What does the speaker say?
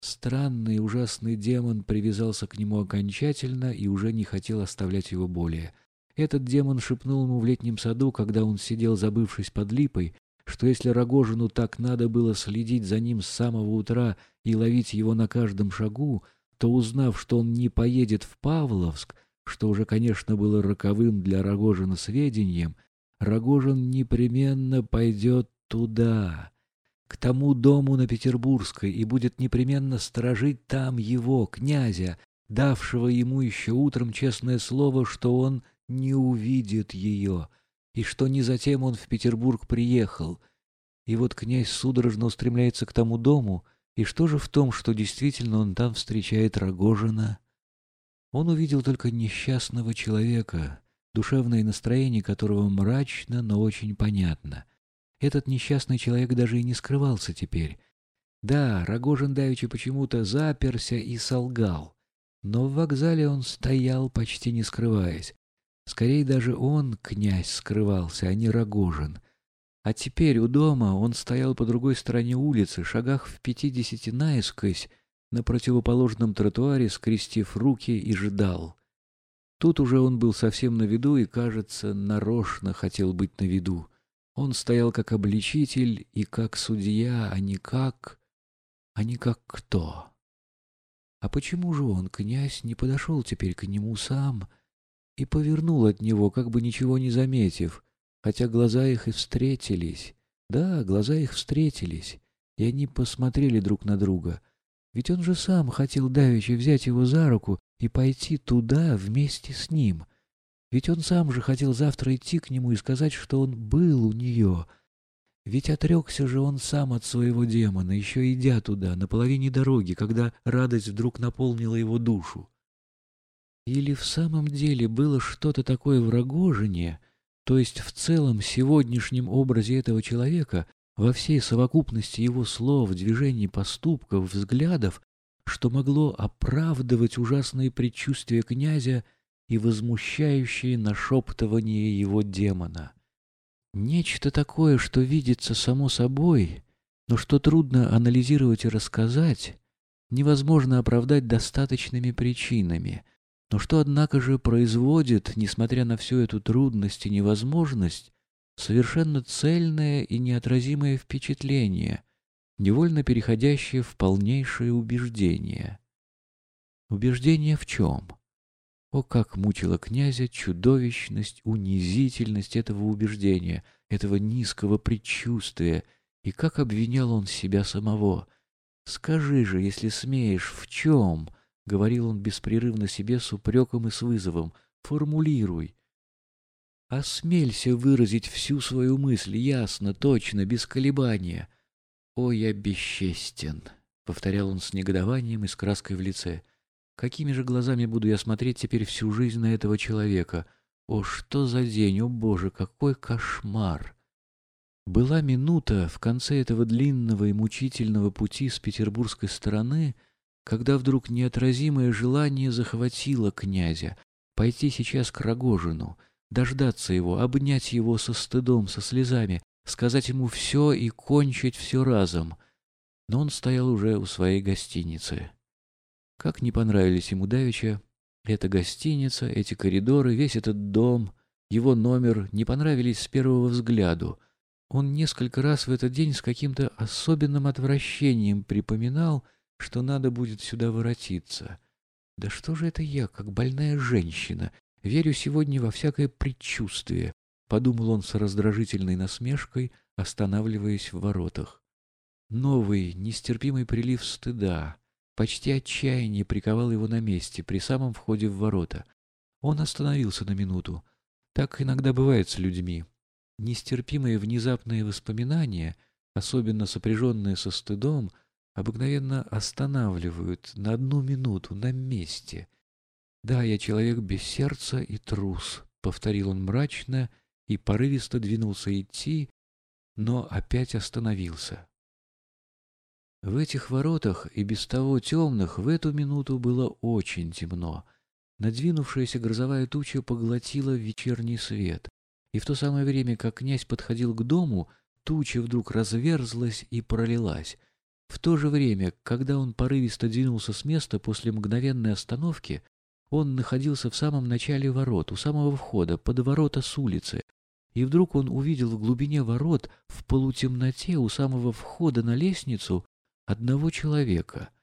Странный ужасный демон привязался к нему окончательно и уже не хотел оставлять его более. Этот демон шепнул ему в летнем саду, когда он сидел, забывшись под липой, что если Рогожину так надо было следить за ним с самого утра и ловить его на каждом шагу, то, узнав, что он не поедет в Павловск, что уже, конечно, было роковым для Рогожина сведением, Рогожин непременно пойдет туда, к тому дому на Петербургской, и будет непременно сторожить там его, князя, давшего ему еще утром честное слово, что он не увидит ее, и что не затем он в Петербург приехал. И вот князь судорожно устремляется к тому дому, и что же в том, что действительно он там встречает Рогожина? Он увидел только несчастного человека, душевное настроение которого мрачно, но очень понятно. Этот несчастный человек даже и не скрывался теперь. Да, Рогожин давеча почему-то заперся и солгал. Но в вокзале он стоял, почти не скрываясь. Скорее даже он, князь, скрывался, а не Рогожин. А теперь у дома он стоял по другой стороне улицы, шагах в пятидесяти наискось, на противоположном тротуаре, скрестив руки, и ждал. Тут уже он был совсем на виду и, кажется, нарочно хотел быть на виду. Он стоял как обличитель и как судья, а не как... а не как кто. А почему же он, князь, не подошел теперь к нему сам и повернул от него, как бы ничего не заметив, хотя глаза их и встретились? Да, глаза их встретились, и они посмотрели друг на друга. Ведь он же сам хотел давеча взять его за руку и пойти туда вместе с ним. Ведь он сам же хотел завтра идти к нему и сказать, что он был у нее. Ведь отрекся же он сам от своего демона, еще идя туда, на половине дороги, когда радость вдруг наполнила его душу. Или в самом деле было что-то такое в Рогожине, то есть в целом сегодняшнем образе этого человека, во всей совокупности его слов, движений, поступков, взглядов, что могло оправдывать ужасные предчувствия князя и возмущающее нашептывание его демона. Нечто такое, что видится само собой, но что трудно анализировать и рассказать, невозможно оправдать достаточными причинами, но что, однако же, производит, несмотря на всю эту трудность и невозможность, совершенно цельное и неотразимое впечатление, невольно переходящее в полнейшее убеждение. Убеждение в чем? О, как мучила князя чудовищность, унизительность этого убеждения, этого низкого предчувствия, и как обвинял он себя самого. «Скажи же, если смеешь, в чем?» — говорил он беспрерывно себе с упреком и с вызовом. «Формулируй». «Осмелься выразить всю свою мысль, ясно, точно, без колебания». «О, я бесчестен!» — повторял он с негодованием и с краской в лице. Какими же глазами буду я смотреть теперь всю жизнь на этого человека? О, что за день, о боже, какой кошмар! Была минута в конце этого длинного и мучительного пути с петербургской стороны, когда вдруг неотразимое желание захватило князя пойти сейчас к Рогожину, дождаться его, обнять его со стыдом, со слезами, сказать ему все и кончить все разом. Но он стоял уже у своей гостиницы. Как не понравились ему давеча эта гостиница, эти коридоры, весь этот дом, его номер не понравились с первого взгляду. Он несколько раз в этот день с каким-то особенным отвращением припоминал, что надо будет сюда воротиться. Да что же это я, как больная женщина, верю сегодня во всякое предчувствие, подумал он с раздражительной насмешкой, останавливаясь в воротах. Новый, нестерпимый прилив стыда, Почти отчаяние приковало его на месте, при самом входе в ворота. Он остановился на минуту. Так иногда бывает с людьми. Нестерпимые внезапные воспоминания, особенно сопряженные со стыдом, обыкновенно останавливают на одну минуту на месте. «Да, я человек без сердца и трус», — повторил он мрачно и порывисто двинулся идти, но опять остановился. В этих воротах, и без того темных, в эту минуту было очень темно. Надвинувшаяся грозовая туча поглотила вечерний свет. И в то самое время, как князь подходил к дому, туча вдруг разверзлась и пролилась. В то же время, когда он порывисто двинулся с места после мгновенной остановки, он находился в самом начале ворот, у самого входа, под ворота с улицы, и вдруг он увидел в глубине ворот, в полутемноте, у самого входа на лестницу, одного человека —